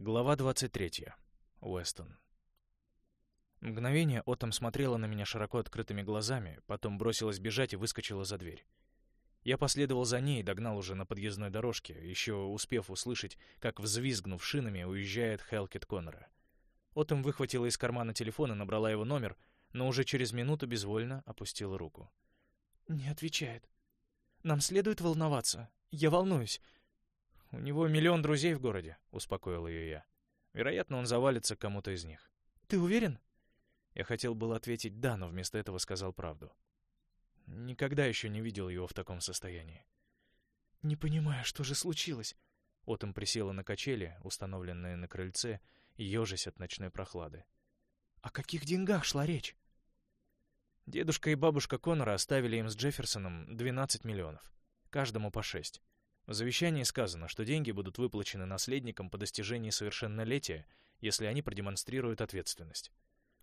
Глава 23. Уэстон. Мгновение Отом смотрела на меня широко открытыми глазами, потом бросилась бежать и выскочила за дверь. Я последовал за ней и догнал уже на подъездной дорожке, еще успев услышать, как, взвизгнув шинами, уезжает Хелкет Коннора. Отом выхватила из кармана телефон и набрала его номер, но уже через минуту безвольно опустила руку. «Не отвечает. Нам следует волноваться. Я волнуюсь. «У него миллион друзей в городе», — успокоил ее я. «Вероятно, он завалится кому-то из них». «Ты уверен?» Я хотел было ответить «да», но вместо этого сказал правду. Никогда еще не видел его в таком состоянии. «Не понимаю, что же случилось?» Отом присела на качели, установленные на крыльце, ежась от ночной прохлады. «О каких деньгах шла речь?» Дедушка и бабушка Коннора оставили им с Джефферсоном 12 миллионов. Каждому по шесть. В завещании сказано, что деньги будут выплачены наследникам по достижении совершеннолетия, если они продемонстрируют ответственность.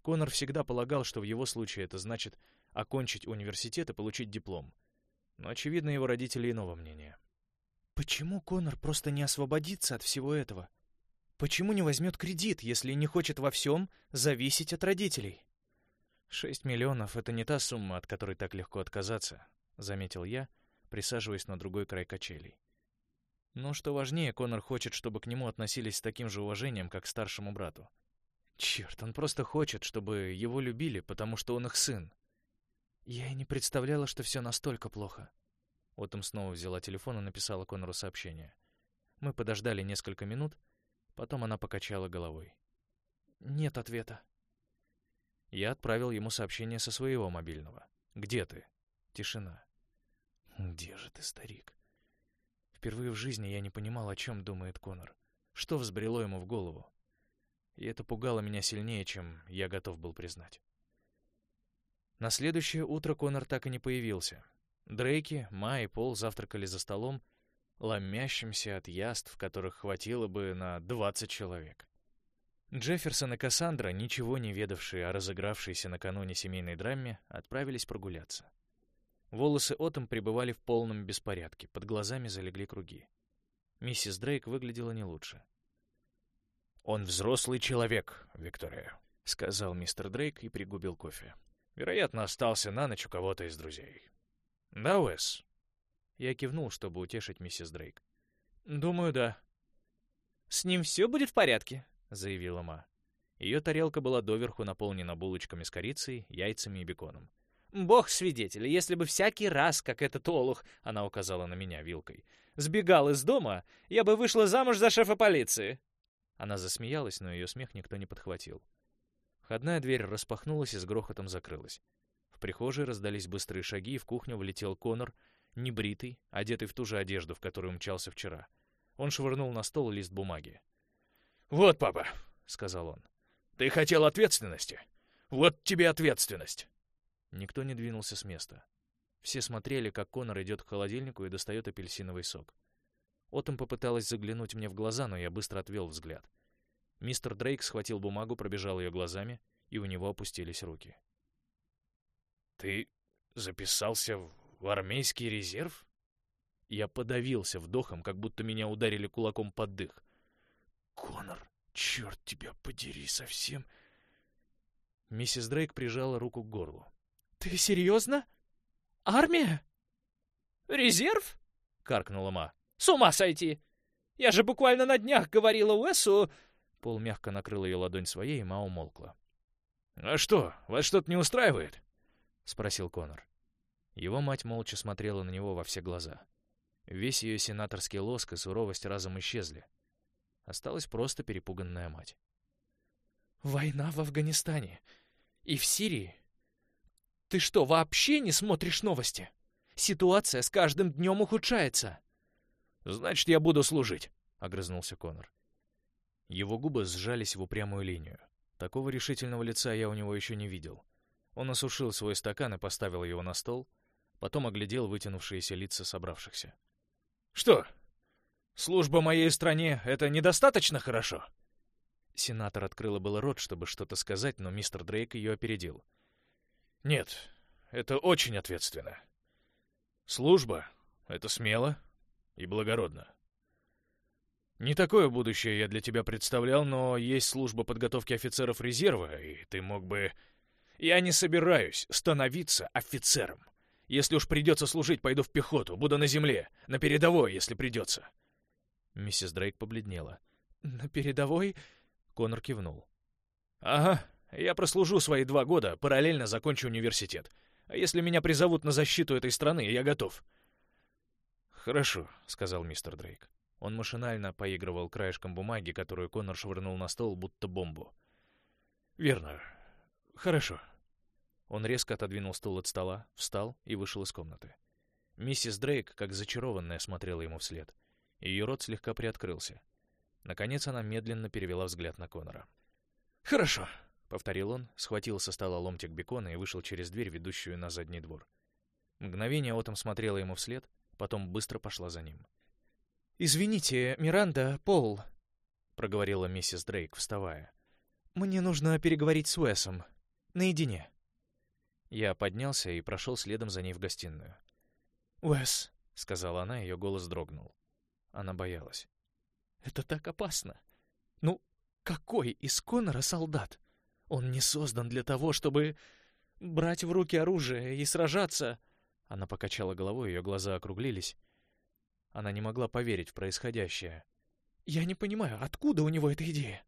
Конор всегда полагал, что в его случае это значит окончить университет и получить диплом. Но, очевидно, его родители иного мнения. Почему Конор просто не освободится от всего этого? Почему не возьмет кредит, если не хочет во всем зависеть от родителей? «Шесть миллионов — это не та сумма, от которой так легко отказаться», — заметил я, присаживаясь на другой край качелей. Но что важнее, Конор хочет, чтобы к нему относились с таким же уважением, как к старшему брату. Черт, он просто хочет, чтобы его любили, потому что он их сын. Я и не представляла, что все настолько плохо. Отом снова взяла телефон и написала Конору сообщение. Мы подождали несколько минут, потом она покачала головой. Нет ответа. Я отправил ему сообщение со своего мобильного. «Где ты?» Тишина. «Где же ты, старик?» Впервые в жизни я не понимал, о чем думает Конор. Что взбрело ему в голову? И это пугало меня сильнее, чем я готов был признать. На следующее утро Конор так и не появился. Дрейки, Ма и Пол завтракали за столом, ломящимся от яств, которых хватило бы на 20 человек. Джефферсон и Кассандра, ничего не ведавшие о разыгравшейся накануне семейной драме, отправились прогуляться. Волосы Отом пребывали в полном беспорядке, под глазами залегли круги. Миссис Дрейк выглядела не лучше. «Он взрослый человек, Виктория», — сказал мистер Дрейк и пригубил кофе. «Вероятно, остался на ночь у кого-то из друзей». «Да, Уэс?» Я кивнул, чтобы утешить миссис Дрейк. «Думаю, да». «С ним все будет в порядке», — заявила Ма. Ее тарелка была доверху наполнена булочками с корицей, яйцами и беконом. Бог свидетель, если бы всякий раз, как этот олух, она указала на меня вилкой, сбегал из дома, я бы вышла замуж за шефа полиции. Она засмеялась, но ее смех никто не подхватил. Входная дверь распахнулась и с грохотом закрылась. В прихожей раздались быстрые шаги, и в кухню влетел Конор, небритый, одетый в ту же одежду, в которую мчался вчера. Он швырнул на стол лист бумаги. «Вот, папа», — сказал он, — «ты хотел ответственности. Вот тебе ответственность». Никто не двинулся с места. Все смотрели, как Конор идет к холодильнику и достает апельсиновый сок. Отом попыталась заглянуть мне в глаза, но я быстро отвел взгляд. Мистер Дрейк схватил бумагу, пробежал ее глазами, и у него опустились руки. «Ты записался в армейский резерв?» Я подавился вдохом, как будто меня ударили кулаком под дых. «Конор, черт тебя подери, совсем...» Миссис Дрейк прижала руку к горлу. «Ты серьезно? Армия?» «Резерв?» — каркнула Ма. «С ума сойти! Я же буквально на днях говорила Уэсу...» Пол мягко накрыл ее ладонь своей, и Ма умолкла. «А что, вас что-то не устраивает?» — спросил Конор. Его мать молча смотрела на него во все глаза. Весь ее сенаторский лоск и суровость разом исчезли. Осталась просто перепуганная мать. «Война в Афганистане и в Сирии ты что, вообще не смотришь новости? Ситуация с каждым днем ухудшается. Значит, я буду служить, огрызнулся Конор. Его губы сжались в упрямую линию. Такого решительного лица я у него еще не видел. Он осушил свой стакан и поставил его на стол, потом оглядел вытянувшиеся лица собравшихся. «Что? Служба моей стране — это недостаточно хорошо?» Сенатор открыла было рот, чтобы что-то сказать, но мистер Дрейк ее опередил. Нет, это очень ответственно. Служба — это смело и благородно. Не такое будущее я для тебя представлял, но есть служба подготовки офицеров резерва, и ты мог бы... Я не собираюсь становиться офицером. Если уж придется служить, пойду в пехоту, буду на земле, на передовой, если придется. Миссис Дрейк побледнела. «На передовой?» Конор кивнул. «Ага, я прослужу свои два года, параллельно закончу университет. А если меня призовут на защиту этой страны, я готов». «Хорошо», — сказал мистер Дрейк. Он машинально поигрывал краешком бумаги, которую Конор швырнул на стол, будто бомбу. «Верно. Хорошо». Он резко отодвинул стул от стола, встал и вышел из комнаты. Миссис Дрейк, как зачарованная, смотрела ему вслед. Ее рот слегка приоткрылся. Наконец она медленно перевела взгляд на Конора. «Хорошо», — повторил он, схватил со стола ломтик бекона и вышел через дверь, ведущую на задний двор. Мгновение Отом смотрела ему вслед, потом быстро пошла за ним. «Извините, Миранда, Пол», — проговорила миссис Дрейк, вставая. «Мне нужно переговорить с Уэсом. Наедине». Я поднялся и прошел следом за ней в гостиную. «Уэс», — сказала она, ее голос дрогнул. Она боялась. «Это так опасно. Ну, какой из Конора солдат? Он не создан для того, чтобы брать в руки оружие и сражаться». Она покачала головой, ее глаза округлились. Она не могла поверить в происходящее. «Я не понимаю, откуда у него эта идея?»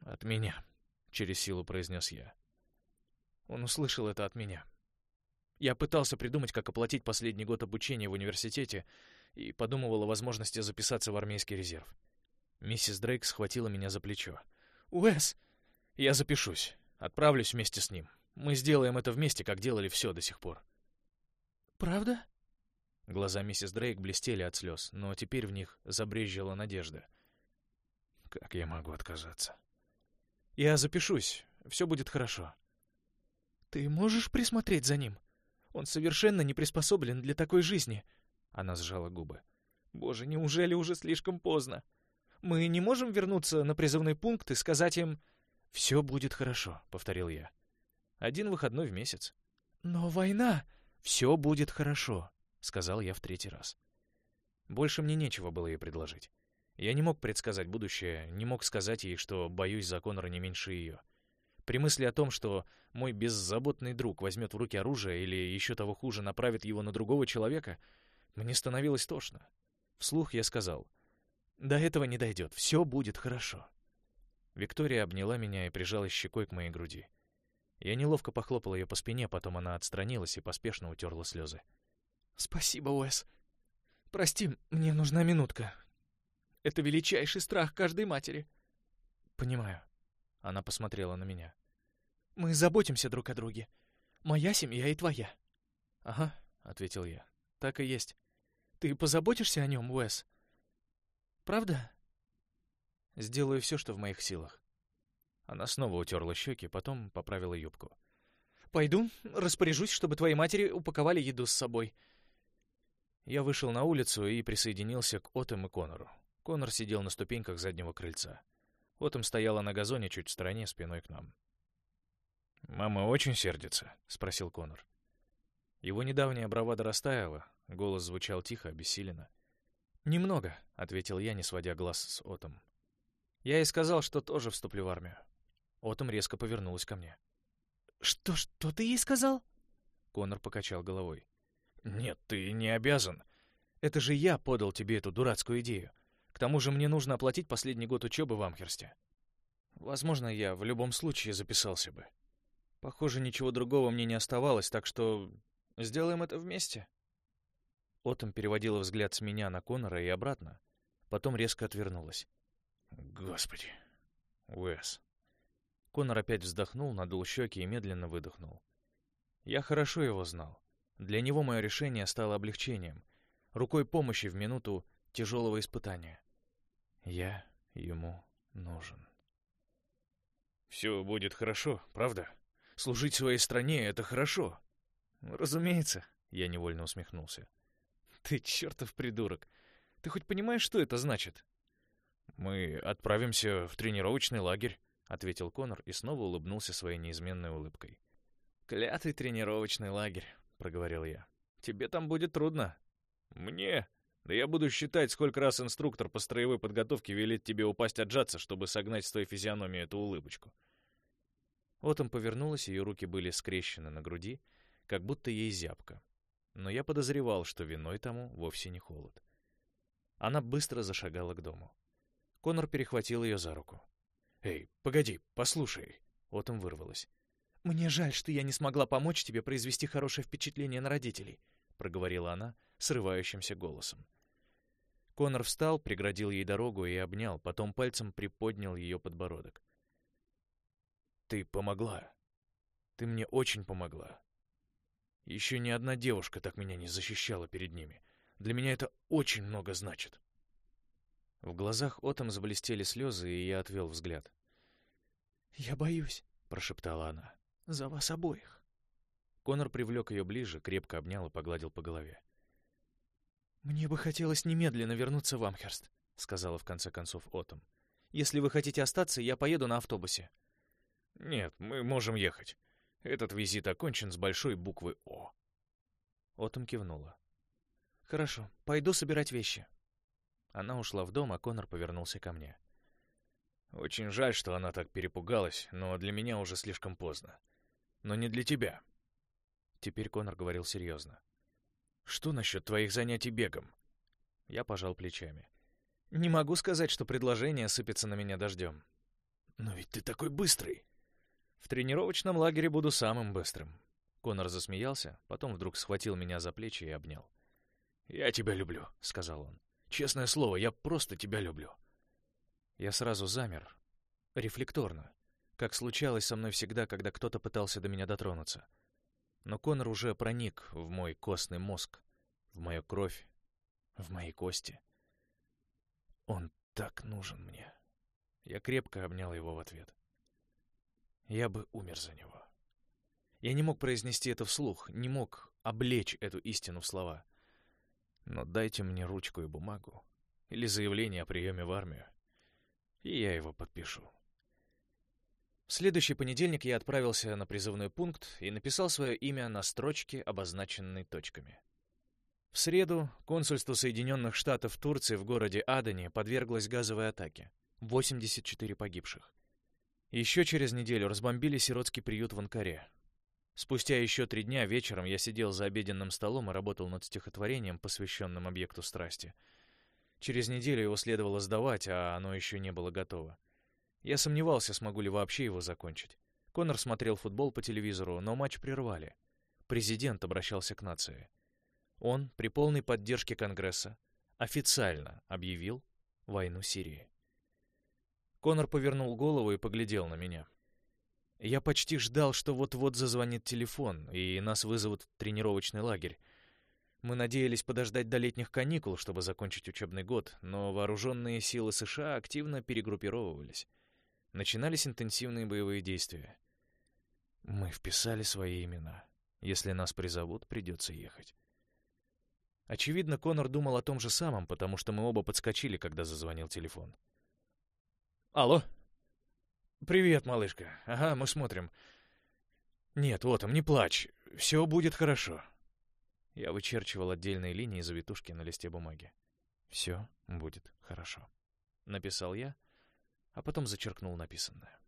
«От меня», — через силу произнес я. Он услышал это от меня. Я пытался придумать, как оплатить последний год обучения в университете, и подумывал о возможности записаться в армейский резерв. Миссис Дрейк схватила меня за плечо. «Уэс!» «Я запишусь. Отправлюсь вместе с ним. Мы сделаем это вместе, как делали все до сих пор». «Правда?» Глаза миссис Дрейк блестели от слез, но теперь в них забрезжила надежда. «Как я могу отказаться?» «Я запишусь. Все будет хорошо». «Ты можешь присмотреть за ним? Он совершенно не приспособлен для такой жизни». Она сжала губы. «Боже, неужели уже слишком поздно? Мы не можем вернуться на призывный пункт и сказать им...» «Все будет хорошо», — повторил я. «Один выходной в месяц». «Но война...» «Все будет хорошо», — сказал я в третий раз. Больше мне нечего было ей предложить. Я не мог предсказать будущее, не мог сказать ей, что боюсь за Конора не меньше ее. При мысли о том, что мой беззаботный друг возьмет в руки оружие или, еще того хуже, направит его на другого человека, мне становилось тошно. Вслух я сказал, «До этого не дойдет, все будет хорошо». Виктория обняла меня и прижала щекой к моей груди. Я неловко похлопал ее по спине, потом она отстранилась и поспешно утерла слезы. «Спасибо, Уэс. Прости, мне нужна минутка. Это величайший страх каждой матери». «Понимаю». Она посмотрела на меня. «Мы заботимся друг о друге. Моя семья и твоя». «Ага», — ответил я. «Так и есть». «Ты позаботишься о нем, Уэс?» «Правда?» «Сделаю все, что в моих силах». Она снова утерла щеки, потом поправила юбку. «Пойду, распоряжусь, чтобы твоей матери упаковали еду с собой. Я вышел на улицу и присоединился к Отом и Конору. Конор сидел на ступеньках заднего крыльца. Отом стояла на газоне чуть в стороне, спиной к нам. «Мама очень сердится?» — спросил Конор. Его недавняя бравада растаяла, голос звучал тихо, обессиленно. «Немного», — ответил я, не сводя глаз с Отом. «Я и сказал, что тоже вступлю в армию». Отом резко повернулась ко мне. «Что, что ты ей сказал?» Конор покачал головой. «Нет, ты не обязан. Это же я подал тебе эту дурацкую идею. К тому же мне нужно оплатить последний год учебы в Амхерсте. Возможно, я в любом случае записался бы. Похоже, ничего другого мне не оставалось, так что сделаем это вместе». Отом переводила взгляд с меня на Конора и обратно, потом резко отвернулась. «Господи, Уэс». Конор опять вздохнул, надул щеки и медленно выдохнул. Я хорошо его знал. Для него мое решение стало облегчением, рукой помощи в минуту тяжелого испытания. Я ему нужен. «Все будет хорошо, правда? Служить своей стране — это хорошо». «Разумеется», — я невольно усмехнулся. «Ты чертов придурок. Ты хоть понимаешь, что это значит?» «Мы отправимся в тренировочный лагерь», — ответил Конор и снова улыбнулся своей неизменной улыбкой. «Клятый тренировочный лагерь. — проговорил я. «Тебе там будет трудно». «Мне?» Да я буду считать, сколько раз инструктор по строевой подготовке велит тебе упасть отжаться, чтобы согнать с твоей физиономии эту улыбочку. Отом повернулась, ее руки были скрещены на груди, как будто ей зябко. Но я подозревал, что виной тому вовсе не холод. Она быстро зашагала к дому. Конор перехватил ее за руку. «Эй, погоди, послушай!» Отом вырвалась. «Мне жаль, что я не смогла помочь тебе произвести хорошее впечатление на родителей», проговорила она срывающимся голосом. Конор встал, преградил ей дорогу и обнял, потом пальцем приподнял ее подбородок. «Ты помогла. Ты мне очень помогла. Еще ни одна девушка так меня не защищала перед ними. Для меня это очень много значит». В глазах Отом заблестели слезы, и я отвел взгляд. «Я боюсь», — прошептала она. «За вас обоих». Конор привлек ее ближе, крепко обнял и погладил по голове. «Мне бы хотелось немедленно вернуться в Амхерст», — сказала в конце концов Отом. «Если вы хотите остаться, я поеду на автобусе». «Нет, мы можем ехать. Этот визит окончен с большой буквы «О». Отом кивнула. «Хорошо, пойду собирать вещи». Она ушла в дом, а Конор повернулся ко мне. «Очень жаль, что она так перепугалась, но для меня уже слишком поздно. Но не для тебя». Теперь Конор говорил серьезно. Что насчет твоих занятий бегом? Я пожал плечами. Не могу сказать, что предложение сыпется на меня дождем. Но ведь ты такой быстрый. В тренировочном лагере буду самым быстрым. Конор засмеялся, потом вдруг схватил меня за плечи и обнял. «Я тебя люблю», — сказал он. «Честное слово, я просто тебя люблю». Я сразу замер, рефлекторно, как случалось со мной всегда, когда кто-то пытался до меня дотронуться — но Конор уже проник в мой костный мозг, в мою кровь, в мои кости. Он так нужен мне. Я крепко обнял его в ответ. Я бы умер за него. Я не мог произнести это вслух, не мог облечь эту истину в слова. Но дайте мне ручку и бумагу или заявление о приеме в армию, и я его подпишу. В следующий понедельник я отправился на призывной пункт и написал свое имя на строчке, обозначенной точками. В среду консульство Соединенных Штатов Турции в городе Адане подверглось газовой атаке. 84 погибших. Еще через неделю разбомбили сиротский приют в Анкаре. Спустя еще три дня вечером я сидел за обеденным столом и работал над стихотворением, посвященным объекту страсти. Через неделю его следовало сдавать, а оно еще не было готово. Я сомневался, смогу ли вообще его закончить. Конор смотрел футбол по телевизору, но матч прервали. Президент обращался к нации. Он, при полной поддержке Конгресса, официально объявил войну Сирии. Конор повернул голову и поглядел на меня. Я почти ждал, что вот-вот зазвонит телефон, и нас вызовут в тренировочный лагерь. Мы надеялись подождать до летних каникул, чтобы закончить учебный год, но вооруженные силы США активно перегруппировывались начинались интенсивные боевые действия. Мы вписали свои имена. Если нас призовут, придется ехать. Очевидно, Конор думал о том же самом, потому что мы оба подскочили, когда зазвонил телефон. «Алло?» «Привет, малышка. Ага, мы смотрим. Нет, вот он, не плачь. Все будет хорошо». Я вычерчивал отдельные линии завитушки на листе бумаги. «Все будет хорошо», — написал я, а потом зачеркнул написанное.